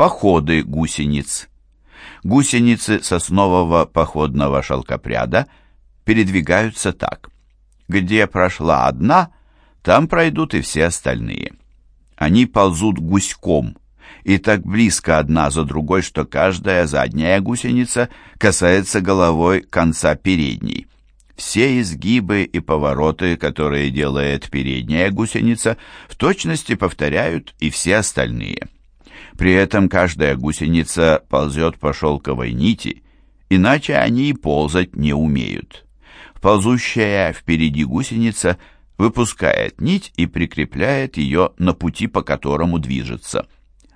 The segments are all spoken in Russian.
Походы гусениц. Гусеницы соснового походного шелкопряда передвигаются так. Где прошла одна, там пройдут и все остальные. Они ползут гуськом, и так близко одна за другой, что каждая задняя гусеница касается головой конца передней. Все изгибы и повороты, которые делает передняя гусеница, в точности повторяют и все остальные. При этом каждая гусеница ползет по шелковой нити, иначе они и ползать не умеют. Ползущая впереди гусеница выпускает нить и прикрепляет ее на пути, по которому движется.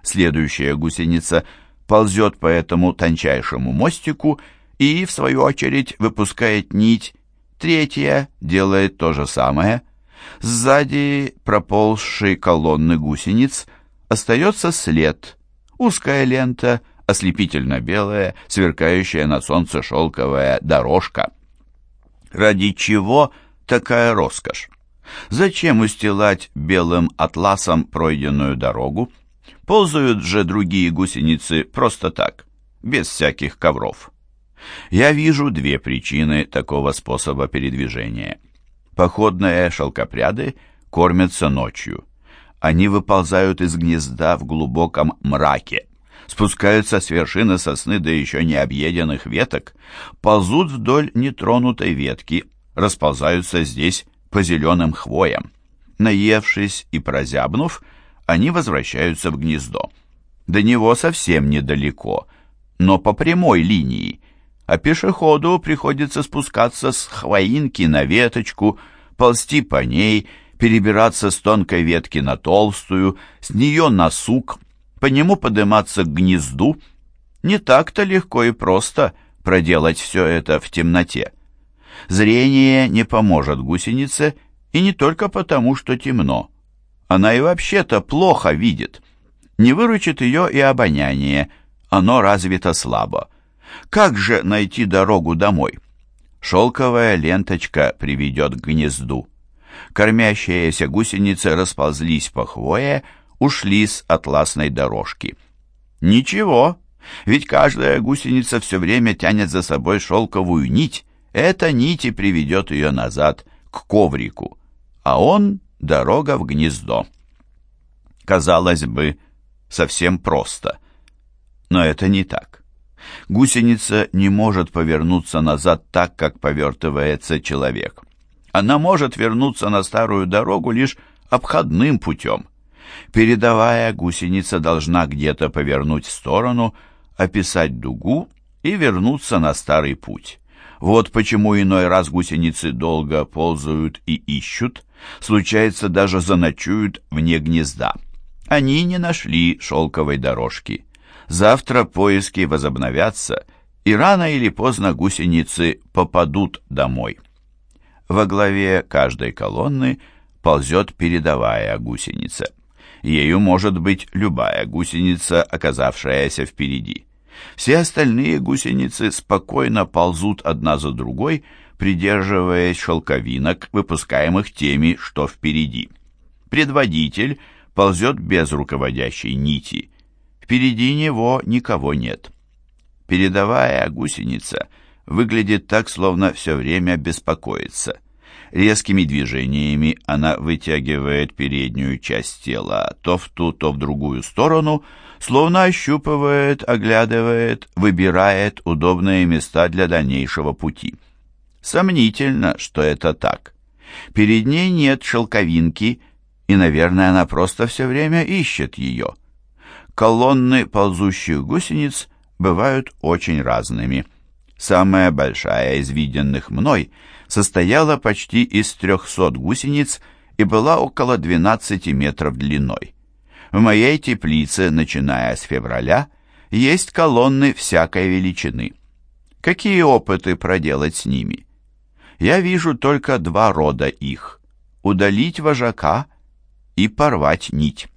Следующая гусеница ползет по этому тончайшему мостику и, в свою очередь, выпускает нить Третья делает то же самое. Сзади проползшей колонны гусениц остается след, узкая лента, ослепительно белая, сверкающая на солнце шелковая дорожка. Ради чего такая роскошь? Зачем устилать белым атласом пройденную дорогу? Ползают же другие гусеницы просто так, без всяких ковров. Я вижу две причины такого способа передвижения. Походные шелкопряды кормятся ночью. Они выползают из гнезда в глубоком мраке, спускаются с вершины сосны до еще не объеденных веток, ползут вдоль нетронутой ветки, расползаются здесь по зеленым хвоям. Наевшись и прозябнув, они возвращаются в гнездо. До него совсем недалеко, но по прямой линии, а пешеходу приходится спускаться с хвоинки на веточку, ползти по ней, перебираться с тонкой ветки на толстую, с нее на сук, по нему подниматься к гнезду. Не так-то легко и просто проделать все это в темноте. Зрение не поможет гусенице, и не только потому, что темно. Она и вообще-то плохо видит. Не выручит ее и обоняние, оно развито слабо. Как же найти дорогу домой? Шелковая ленточка приведет к гнезду. Кормящиеся гусеницы расползлись по хвое, ушли с атласной дорожки. Ничего, ведь каждая гусеница все время тянет за собой шелковую нить. Эта нить и приведет ее назад, к коврику. А он — дорога в гнездо. Казалось бы, совсем просто. Но это не так. Гусеница не может повернуться назад так, как повертывается человек. Она может вернуться на старую дорогу лишь обходным путем. Передовая гусеница должна где-то повернуть в сторону, описать дугу и вернуться на старый путь. Вот почему иной раз гусеницы долго ползают и ищут, случается даже заночуют вне гнезда. Они не нашли шелковой дорожки. Завтра поиски возобновятся, и рано или поздно гусеницы попадут домой. Во главе каждой колонны ползет передовая гусеница. Ею может быть любая гусеница, оказавшаяся впереди. Все остальные гусеницы спокойно ползут одна за другой, придерживаясь шелковинок, выпускаемых теми, что впереди. Предводитель ползет без руководящей нити – Впереди него никого нет. Передовая гусеница выглядит так, словно все время беспокоится. Резкими движениями она вытягивает переднюю часть тела то в ту, то в другую сторону, словно ощупывает, оглядывает, выбирает удобные места для дальнейшего пути. Сомнительно, что это так. Перед ней нет шелковинки, и, наверное, она просто все время ищет ее. Колонны ползущих гусениц бывают очень разными. Самая большая из виденных мной состояла почти из 300 гусениц и была около 12 метров длиной. В моей теплице, начиная с февраля, есть колонны всякой величины. Какие опыты проделать с ними? Я вижу только два рода их – удалить вожака и порвать нить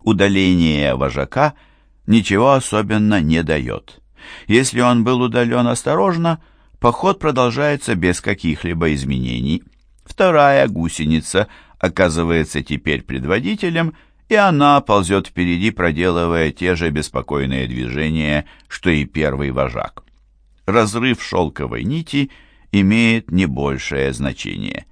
удаление вожака ничего особенно не дает. Если он был удален осторожно, поход продолжается без каких-либо изменений. Вторая гусеница оказывается теперь предводителем и она ползет впереди, проделывая те же беспокойные движения, что и первый вожак. Разрыв шелковой нити имеет не большее значение.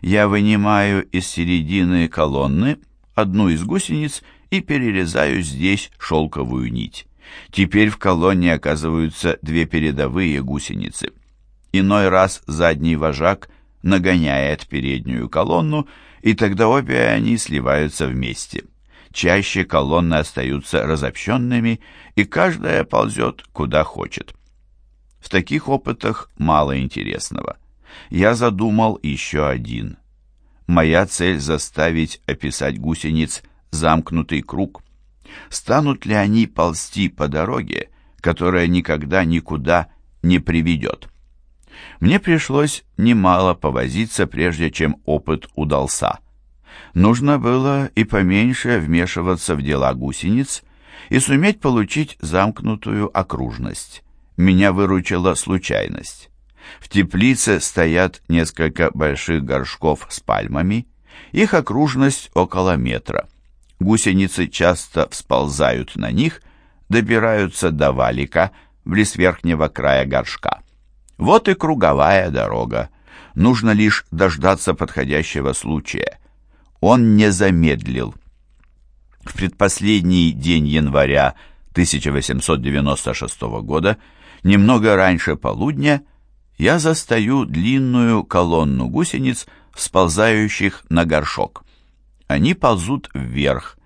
Я вынимаю из середины колонны одну из гусениц и перерезаю здесь шелковую нить. Теперь в колонне оказываются две передовые гусеницы. Иной раз задний вожак нагоняет переднюю колонну, и тогда обе они сливаются вместе. Чаще колонны остаются разобщенными, и каждая ползет куда хочет. В таких опытах мало интересного. Я задумал еще один. Моя цель заставить описать гусениц замкнутый круг. Станут ли они ползти по дороге, которая никогда никуда не приведет? Мне пришлось немало повозиться, прежде чем опыт удался. Нужно было и поменьше вмешиваться в дела гусениц и суметь получить замкнутую окружность. Меня выручила случайность. В теплице стоят несколько больших горшков с пальмами, их окружность около метра. Гусеницы часто всползают на них, добираются до валика, близ верхнего края горшка. Вот и круговая дорога. Нужно лишь дождаться подходящего случая. Он не замедлил. В предпоследний день января 1896 года, немного раньше полудня, я застаю длинную колонну гусениц, сползающих на горшок. Они ползут вверх,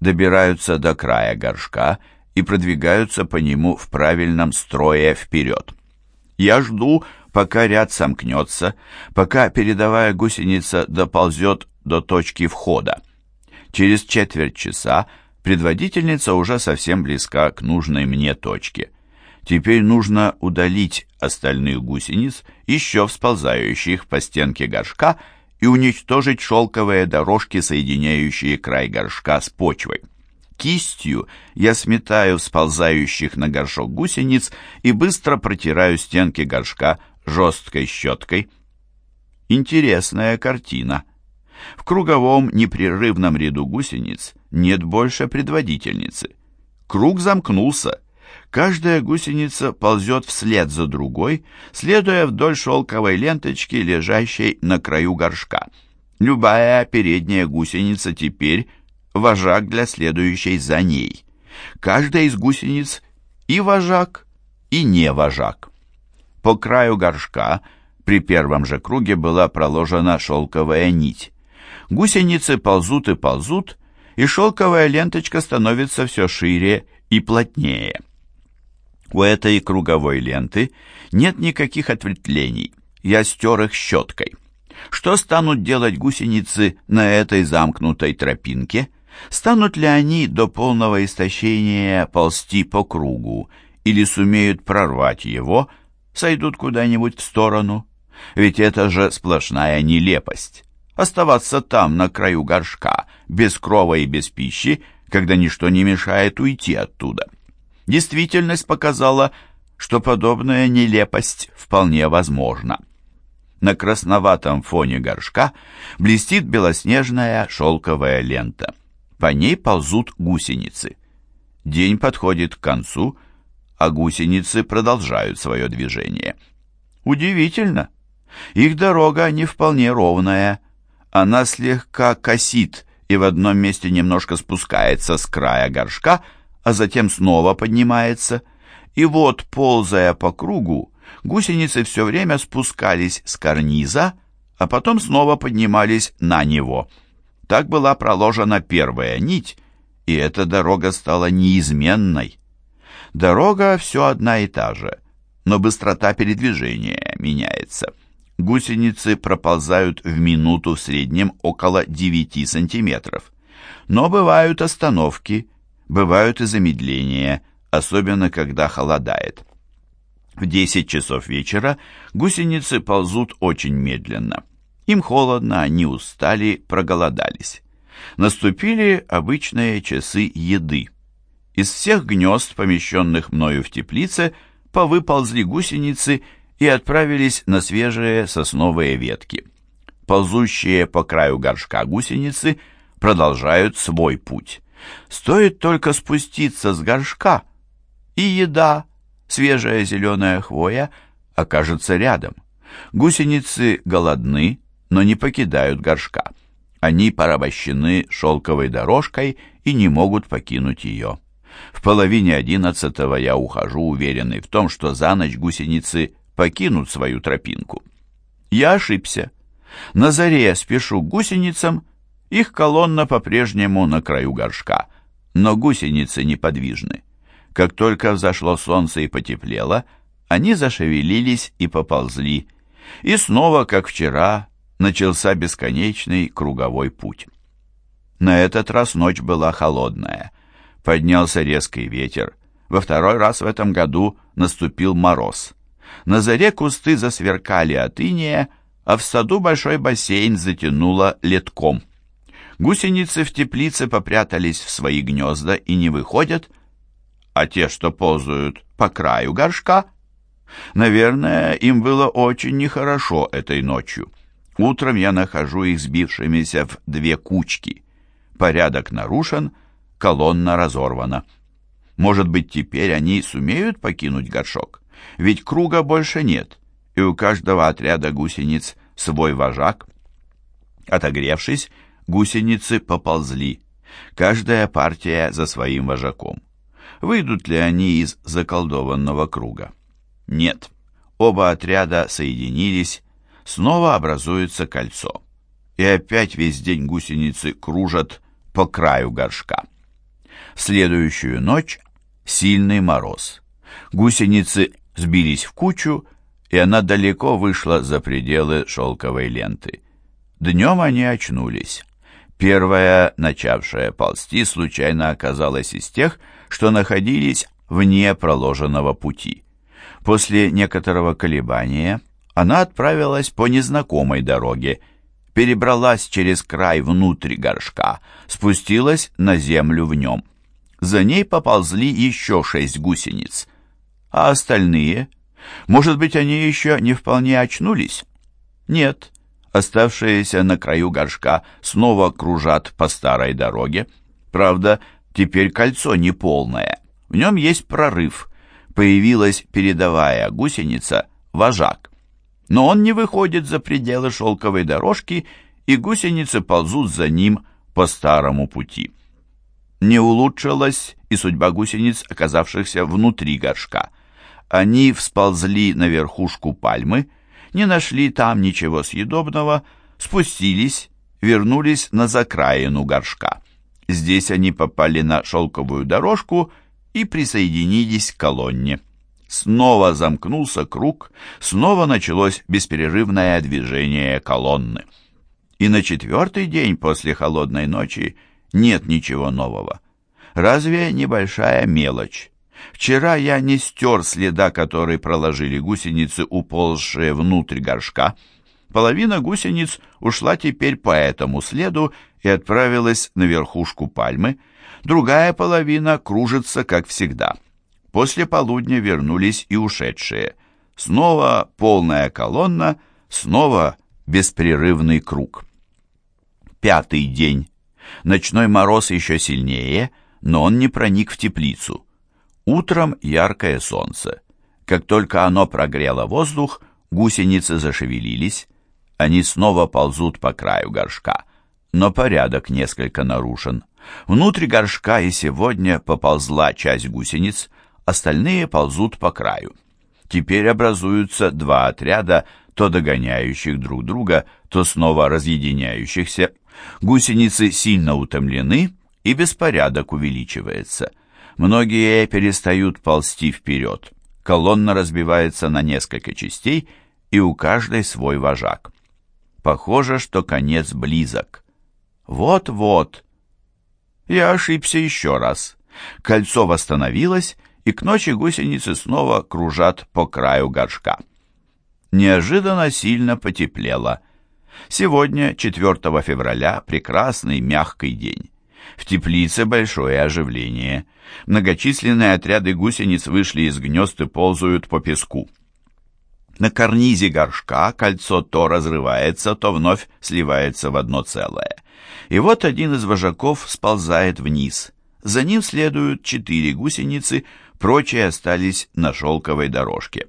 добираются до края горшка и продвигаются по нему в правильном строе вперед. Я жду, пока ряд сомкнется, пока передовая гусеница доползет до точки входа. Через четверть часа предводительница уже совсем близка к нужной мне точке. Теперь нужно удалить остальных гусениц, еще всползающих по стенке горшка, и уничтожить шелковые дорожки, соединяющие край горшка с почвой. Кистью я сметаю сползающих на горшок гусениц и быстро протираю стенки горшка жесткой щеткой. Интересная картина. В круговом непрерывном ряду гусениц нет больше предводительницы. Круг замкнулся. Каждая гусеница ползет вслед за другой, следуя вдоль шелковой ленточки, лежащей на краю горшка. Любая передняя гусеница теперь вожак для следующей за ней. Каждая из гусениц и вожак, и не вожак. По краю горшка при первом же круге была проложена шелковая нить. Гусеницы ползут и ползут, и шелковая ленточка становится все шире и плотнее. У этой круговой ленты нет никаких ответвлений, я стер их щеткой. Что станут делать гусеницы на этой замкнутой тропинке? Станут ли они до полного истощения ползти по кругу, или сумеют прорвать его, сойдут куда-нибудь в сторону? Ведь это же сплошная нелепость. Оставаться там, на краю горшка, без крова и без пищи, когда ничто не мешает уйти оттуда. Действительность показала, что подобная нелепость вполне возможна. На красноватом фоне горшка блестит белоснежная шелковая лента. По ней ползут гусеницы. День подходит к концу, а гусеницы продолжают свое движение. Удивительно. Их дорога не вполне ровная. Она слегка косит и в одном месте немножко спускается с края горшка, а затем снова поднимается. И вот, ползая по кругу, гусеницы все время спускались с карниза, а потом снова поднимались на него – так была проложена первая нить, и эта дорога стала неизменной. Дорога все одна и та же, но быстрота передвижения меняется. Гусеницы проползают в минуту в среднем около 9 сантиметров. Но бывают остановки, бывают и замедления, особенно когда холодает. В 10 часов вечера гусеницы ползут очень медленно. Им холодно, они устали, проголодались. Наступили обычные часы еды. Из всех гнезд, помещенных мною в теплице, повыползли гусеницы и отправились на свежие сосновые ветки. Ползущие по краю горшка гусеницы продолжают свой путь. Стоит только спуститься с горшка, и еда, свежая зеленая хвоя, окажется рядом. Гусеницы голодны, но не покидают горшка. Они порабощены шелковой дорожкой и не могут покинуть ее. В половине одиннадцатого я ухожу, уверенный в том, что за ночь гусеницы покинут свою тропинку. Я ошибся. На заре спешу к гусеницам, их колонна по-прежнему на краю горшка, но гусеницы неподвижны. Как только взошло солнце и потеплело, они зашевелились и поползли, и снова, как вчера, начался бесконечный круговой путь. На этот раз ночь была холодная. Поднялся резкий ветер. Во второй раз в этом году наступил мороз. На заре кусты засверкали от иния, а в саду большой бассейн затянуло летком. Гусеницы в теплице попрятались в свои гнезда и не выходят, а те, что ползают по краю горшка, наверное, им было очень нехорошо этой ночью. Утром я нахожу их сбившимися в две кучки. Порядок нарушен, колонна разорвана. Может быть, теперь они сумеют покинуть горшок? Ведь круга больше нет, и у каждого отряда гусениц свой вожак. Отогревшись, гусеницы поползли. Каждая партия за своим вожаком. Выйдут ли они из заколдованного круга? Нет. Оба отряда соединились, снова образуется кольцо. И опять весь день гусеницы кружат по краю горшка. В следующую ночь сильный мороз. Гусеницы сбились в кучу, и она далеко вышла за пределы шелковой ленты. Днем они очнулись. Первая, начавшая ползти, случайно оказалась из тех, что находились вне проложенного пути. После некоторого колебания она отправилась по незнакомой дороге, перебралась через край внутрь горшка, спустилась на землю в нем. За ней поползли еще шесть гусениц. А остальные? Может быть, они еще не вполне очнулись? Нет, оставшиеся на краю горшка снова кружат по старой дороге. Правда, теперь кольцо неполное. В нем есть прорыв. Появилась передовая гусеница, вожак но он не выходит за пределы шелковой дорожки, и гусеницы ползут за ним по старому пути. Не улучшилась и судьба гусениц, оказавшихся внутри горшка. Они всползли на верхушку пальмы, не нашли там ничего съедобного, спустились, вернулись на закраину горшка. Здесь они попали на шелковую дорожку и присоединились к колонне. Снова замкнулся круг, снова началось бесперерывное движение колонны. И на четвертый день после холодной ночи нет ничего нового. Разве небольшая мелочь? Вчера я не стер следа, который проложили гусеницы, уползшие внутрь горшка. Половина гусениц ушла теперь по этому следу и отправилась на верхушку пальмы, другая половина кружится, как всегда. После полудня вернулись и ушедшие. Снова полная колонна, снова беспрерывный круг. Пятый день. Ночной мороз еще сильнее, но он не проник в теплицу. Утром яркое солнце. Как только оно прогрело воздух, гусеницы зашевелились. Они снова ползут по краю горшка, но порядок несколько нарушен. Внутрь горшка и сегодня поползла часть гусениц, остальные ползут по краю. Теперь образуются два отряда, то догоняющих друг друга, то снова разъединяющихся. Гусеницы сильно утомлены, и беспорядок увеличивается. Многие перестают ползти вперед. Колонна разбивается на несколько частей, и у каждой свой вожак. Похоже, что конец близок. Вот-вот. Я ошибся еще раз. Кольцо восстановилось, и к ночи гусеницы снова кружат по краю горшка. Неожиданно сильно потеплело. Сегодня, 4 февраля, прекрасный мягкий день. В теплице большое оживление. Многочисленные отряды гусениц вышли из гнезд и ползают по песку. На карнизе горшка кольцо то разрывается, то вновь сливается в одно целое. И вот один из вожаков сползает вниз. За ним следуют четыре гусеницы, прочие остались на шелковой дорожке.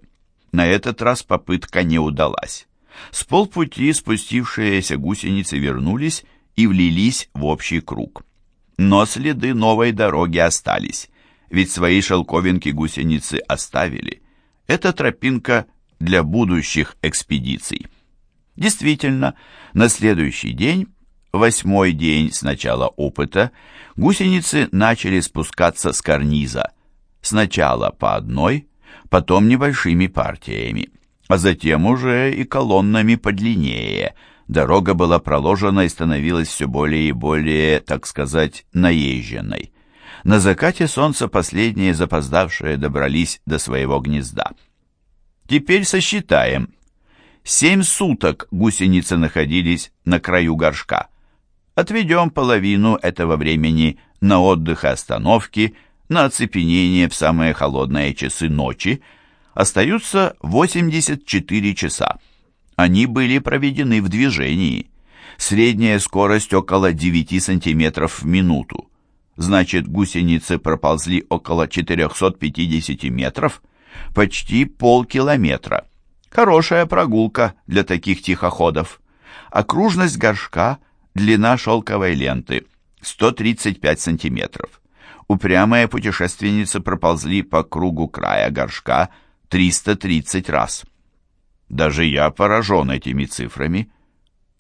На этот раз попытка не удалась. С полпути спустившиеся гусеницы вернулись и влились в общий круг. Но следы новой дороги остались, ведь свои шелковинки гусеницы оставили. Эта тропинка для будущих экспедиций. Действительно, на следующий день, восьмой день с начала опыта, гусеницы начали спускаться с карниза. Сначала по одной, потом небольшими партиями, а затем уже и колоннами подлиннее. Дорога была проложена и становилась все более и более, так сказать, наезженной. На закате солнца последние запоздавшие добрались до своего гнезда. Теперь сосчитаем. Семь суток гусеницы находились на краю горшка. Отведем половину этого времени на отдых и остановки, на оцепенение в самые холодные часы ночи. Остаются 84 часа. Они были проведены в движении. Средняя скорость около 9 сантиметров в минуту. Значит, гусеницы проползли около 450 метров, почти полкилометра. Хорошая прогулка для таких тихоходов. Окружность горшка, длина шелковой ленты 135 сантиметров. Упрямые путешественницы проползли по кругу края горшка 330 раз. Даже я поражен этими цифрами.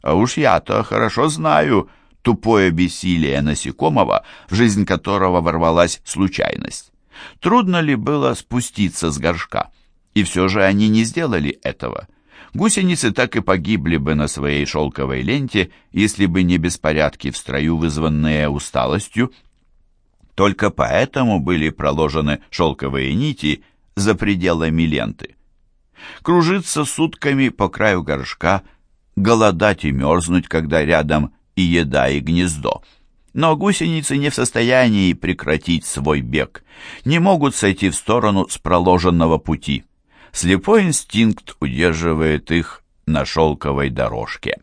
А уж я-то хорошо знаю тупое бессилие насекомого, в жизнь которого ворвалась случайность. Трудно ли было спуститься с горшка? И все же они не сделали этого. Гусеницы так и погибли бы на своей шелковой ленте, если бы не беспорядки в строю, вызванные усталостью. Только поэтому были проложены шелковые нити за пределами ленты. Кружиться сутками по краю горшка, голодать и мерзнуть, когда рядом и еда, и гнездо — но гусеницы не в состоянии прекратить свой бег, не могут сойти в сторону с проложенного пути. Слепой инстинкт удерживает их на шелковой дорожке.